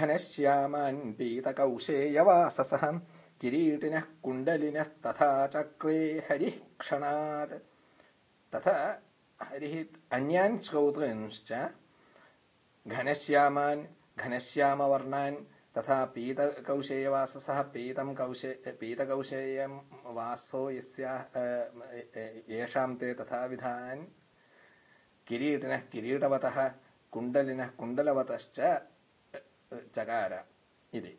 घनश्यामान् पीतकौशेयवाससः किरीटिनः कुण्डलिनस्तथा चक्रे हरिः क्षणात् तथा हरिः अन्यान् श्रोतॄंश्च घनश्यामान् घनश्यामवर्णान् तथा पीतकौशेयवाससः पीतं कौशे पीतकौशेयं वासो यस्याः येषां ते तथाविधान् किरीटिनः किरीटवतः कुण्डलिनः कुण्डलवतश्च चकार इति